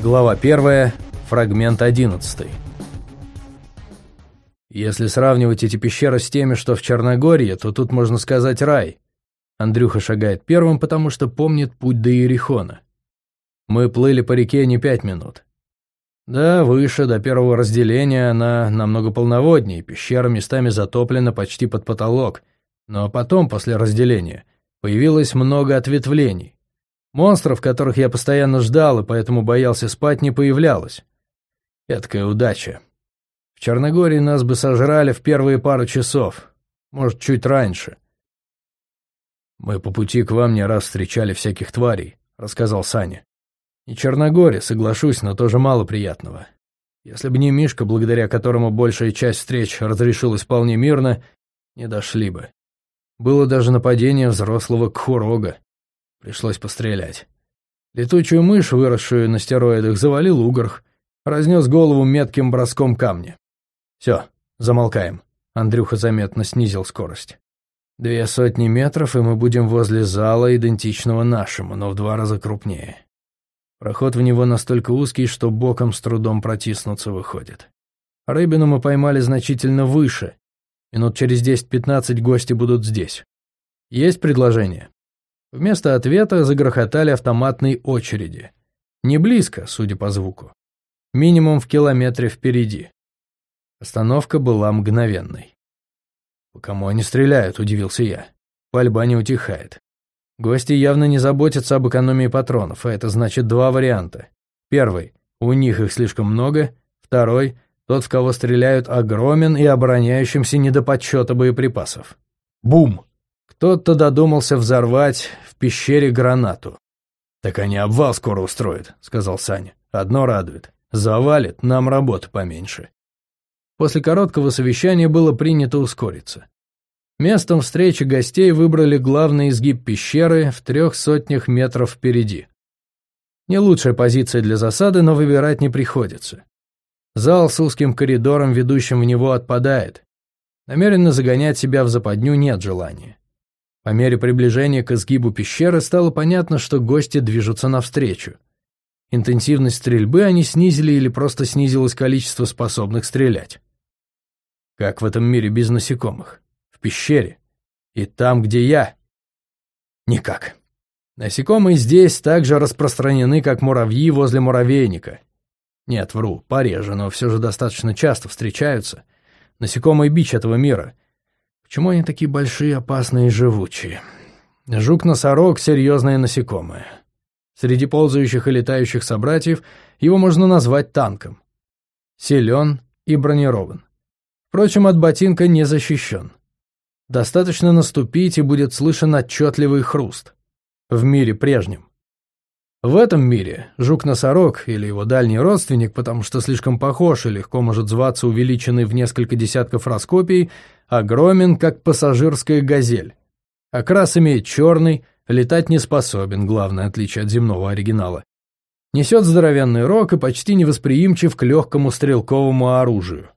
Глава 1, фрагмент 11. Если сравнивать эти пещеры с теми, что в Черногории, то тут можно сказать рай. Андрюха шагает первым, потому что помнит путь до Иерихона. Мы плыли по реке не пять минут. Да, выше, до первого разделения, она намного полноводнее, пещера местами затоплена почти под потолок. Но потом, после разделения, появилось много ответвлений. Монстров, которых я постоянно ждал и поэтому боялся спать, не появлялось. Эдакая удача. В Черногории нас бы сожрали в первые пару часов, может, чуть раньше. «Мы по пути к вам не раз встречали всяких тварей», — рассказал Саня. «И Черногория, соглашусь, но тоже мало приятного. Если бы не Мишка, благодаря которому большая часть встреч разрешилась вполне мирно, не дошли бы. Было даже нападение взрослого кхурога. Пришлось пострелять. Летучую мышь, выросшую на стероидах, завалил угорх, разнес голову метким броском камня. Все, замолкаем. Андрюха заметно снизил скорость. Две сотни метров, и мы будем возле зала, идентичного нашему, но в два раза крупнее. Проход в него настолько узкий, что боком с трудом протиснуться выходит. Рыбину мы поймали значительно выше. Минут через 10-15 гости будут здесь. Есть предложение? Вместо ответа загрохотали автоматные очереди. Не близко, судя по звуку. Минимум в километре впереди. Остановка была мгновенной. «По кому они стреляют?» – удивился я. Пальба не утихает. Гости явно не заботятся об экономии патронов, а это значит два варианта. Первый – у них их слишком много. Второй – тот, в кого стреляют, огромен и обороняющимся не до подсчета боеприпасов. Бум! Кто-то додумался взорвать в пещере гранату. «Так они обвал скоро устроят», — сказал Саня. «Одно радует. Завалит, нам работы поменьше». После короткого совещания было принято ускориться. Местом встречи гостей выбрали главный изгиб пещеры в трех сотнях метров впереди. Не лучшая позиция для засады, но выбирать не приходится. Зал с узким коридором, ведущим в него, отпадает. Намеренно загонять себя в западню нет желания. По мере приближения к изгибу пещеры стало понятно, что гости движутся навстречу. Интенсивность стрельбы они снизили или просто снизилось количество способных стрелять. Как в этом мире без насекомых? В пещере. И там, где я? Никак. Насекомые здесь так же распространены, как муравьи возле муравейника. Нет, вру, пореже, но все же достаточно часто встречаются. Насекомый бич этого мира — Почему они такие большие, опасные и живучие? Жук-носорог — серьезное насекомое. Среди ползающих и летающих собратьев его можно назвать танком. Силен и бронирован. Впрочем, от ботинка не защищен. Достаточно наступить, и будет слышен отчетливый хруст. В мире прежнем. В этом мире жук-носорог или его дальний родственник, потому что слишком похож и легко может зваться увеличенный в несколько десятков раскопий, огромен, как пассажирская газель. Окрас имеет черный, летать не способен, главное отличие от земного оригинала. Несет здоровенный рог и почти невосприимчив к легкому стрелковому оружию.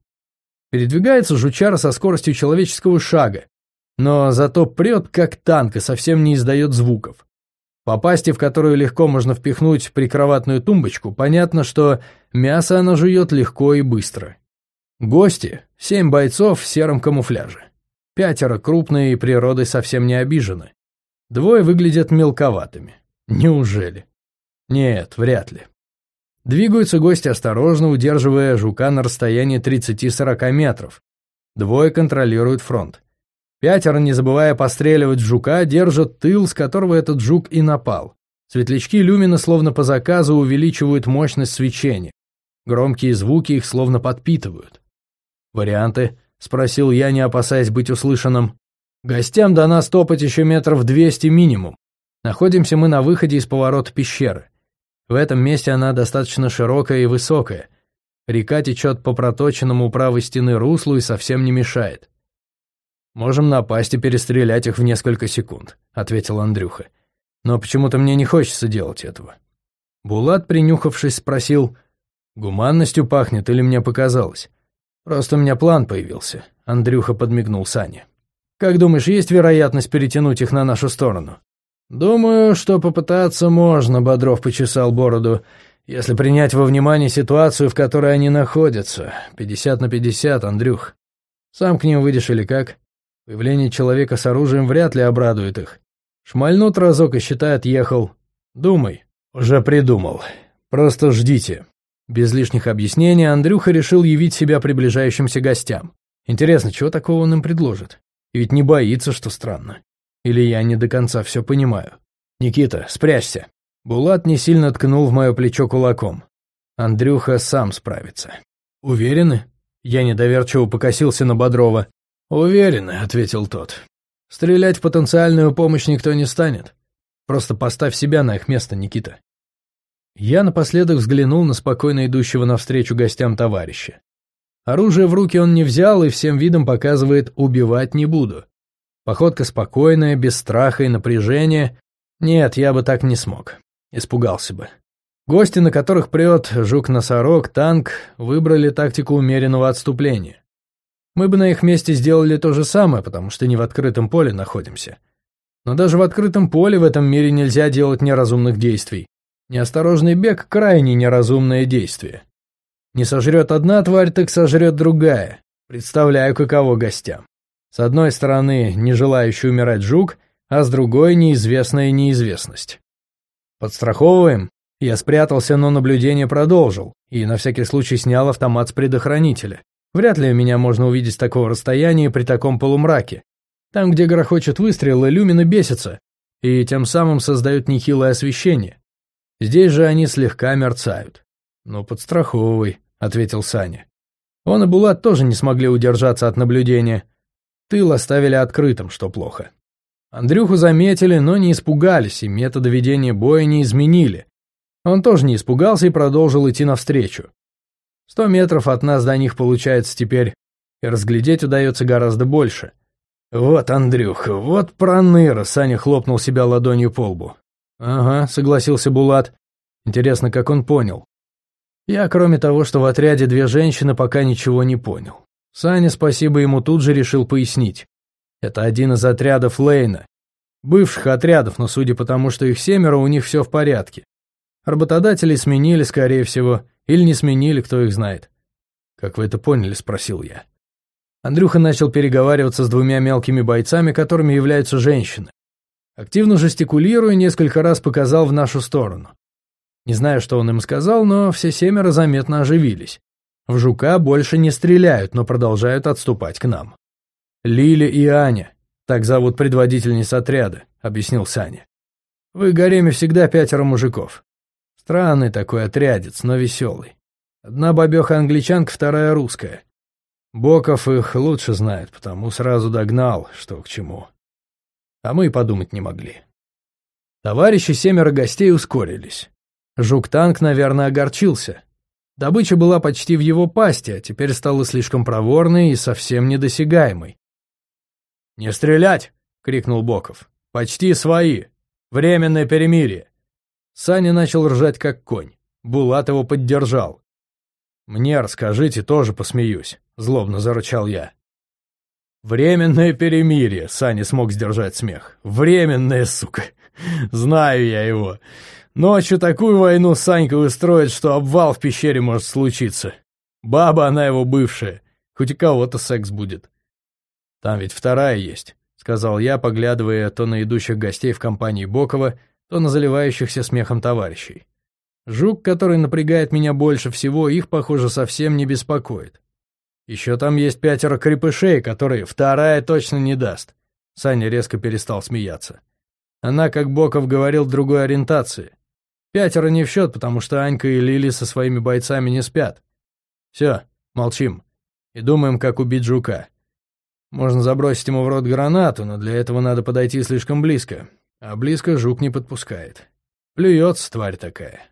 Передвигается жучара со скоростью человеческого шага, но зато прет как танк и совсем не издает звуков. По пасти, в которую легко можно впихнуть прикроватную тумбочку, понятно, что мясо она жует легко и быстро. Гости — семь бойцов в сером камуфляже. Пятеро крупные и природой совсем не обижены. Двое выглядят мелковатыми. Неужели? Нет, вряд ли. Двигаются гости осторожно, удерживая жука на расстоянии 30-40 метров. Двое контролируют фронт. Пятеро, не забывая постреливать жука, держат тыл, с которого этот жук и напал. Светлячки люмина словно по заказу увеличивают мощность свечения. Громкие звуки их словно подпитывают. «Варианты?» — спросил я, не опасаясь быть услышанным. «Гостям до нас топать еще метров двести минимум. Находимся мы на выходе из поворота пещеры. В этом месте она достаточно широкая и высокая. Река течет по проточенному у правой стены руслу и совсем не мешает. «Можем напасть и перестрелять их в несколько секунд», — ответил Андрюха. «Но почему-то мне не хочется делать этого». Булат, принюхавшись, спросил, «Гуманностью пахнет или мне показалось?» «Просто у меня план появился», — Андрюха подмигнул Сане. «Как думаешь, есть вероятность перетянуть их на нашу сторону?» «Думаю, что попытаться можно», — Бодров почесал бороду. Если принять во внимание ситуацию, в которой они находятся. Пятьдесят на пятьдесят, Андрюх. Сам к ним выйдешь или как? Появление человека с оружием вряд ли обрадует их. Шмальнут разок и считает ехал. Думай. Уже придумал. Просто ждите. Без лишних объяснений Андрюха решил явить себя приближающимся гостям. Интересно, чего такого он им предложит? И ведь не боится, что странно. Или я не до конца все понимаю. «Никита, спрячься!» Булат не сильно ткнул в мое плечо кулаком. Андрюха сам справится. «Уверены?» Я недоверчиво покосился на Бодрова. «Уверены», — ответил тот. «Стрелять в потенциальную помощь никто не станет. Просто поставь себя на их место, Никита». Я напоследок взглянул на спокойно идущего навстречу гостям товарища. Оружие в руки он не взял и всем видом показывает «убивать не буду». Походка спокойная, без страха и напряжения. Нет, я бы так не смог. Испугался бы. Гости, на которых прет жук-носорог, танк, выбрали тактику умеренного отступления. Мы бы на их месте сделали то же самое, потому что не в открытом поле находимся. Но даже в открытом поле в этом мире нельзя делать неразумных действий. Неосторожный бег – крайне неразумное действие. Не сожрет одна тварь, так сожрет другая. Представляю, каково гостям. С одной стороны, не желающий умирать жук, а с другой – неизвестная неизвестность. Подстраховываем? Я спрятался, но наблюдение продолжил, и на всякий случай снял автомат с предохранителя. Вряд ли меня можно увидеть с такого расстояния при таком полумраке. Там, где грохочет выстрел, люмины бесятся, и тем самым создают нехилое освещение. Здесь же они слегка мерцают. «Ну, подстраховывай», — ответил Саня. Он и Булат тоже не смогли удержаться от наблюдения. Тыл оставили открытым, что плохо. Андрюху заметили, но не испугались, и методы ведения боя не изменили. Он тоже не испугался и продолжил идти навстречу. Сто метров от нас до них получается теперь, и разглядеть удается гораздо больше. «Вот, Андрюха, вот проныра!» — Саня хлопнул себя ладонью по лбу. «Ага», — согласился Булат. «Интересно, как он понял?» Я, кроме того, что в отряде две женщины, пока ничего не понял. Саня, спасибо ему, тут же решил пояснить. Это один из отрядов Лейна. Бывших отрядов, но судя по тому, что их семеро, у них все в порядке. Работодатели сменили, скорее всего, или не сменили, кто их знает. «Как вы это поняли?» – спросил я. Андрюха начал переговариваться с двумя мелкими бойцами, которыми являются женщины. Активно жестикулируя, несколько раз показал в нашу сторону. Не знаю, что он им сказал, но все семеро заметно оживились. В жука больше не стреляют, но продолжают отступать к нам. «Лиля и Аня, так зовут предводительниц отряда», — объяснил Саня. «В их гареме всегда пятеро мужиков. Странный такой отрядец, но веселый. Одна бабеха англичанка, вторая русская. Боков их лучше знает, потому сразу догнал, что к чему а мы и подумать не могли. Товарищи семеро гостей ускорились. Жук-танк, наверное, огорчился. Добыча была почти в его пасти, а теперь стала слишком проворной и совсем недосягаемой. «Не стрелять!» — крикнул Боков. «Почти свои! Временное перемирие!» Саня начал ржать, как конь. Булат его поддержал. «Мне расскажите, тоже посмеюсь», — злобно зарычал я. «Временное перемирие», — Саня смог сдержать смех. «Временное, сука! Знаю я его. Ночью такую войну Санька устроит, что обвал в пещере может случиться. Баба она его бывшая, хоть у кого-то секс будет». «Там ведь вторая есть», — сказал я, поглядывая то на идущих гостей в компании Бокова, то на заливающихся смехом товарищей. Жук, который напрягает меня больше всего, их, похоже, совсем не беспокоит. Еще там есть пятеро крепышей, которые вторая точно не даст. Саня резко перестал смеяться. Она, как Боков говорил, другой ориентации. Пятеро не в счет, потому что Анька и Лили со своими бойцами не спят. Все, молчим. И думаем, как убить жука. Можно забросить ему в рот гранату, но для этого надо подойти слишком близко. А близко жук не подпускает. Плюется тварь такая.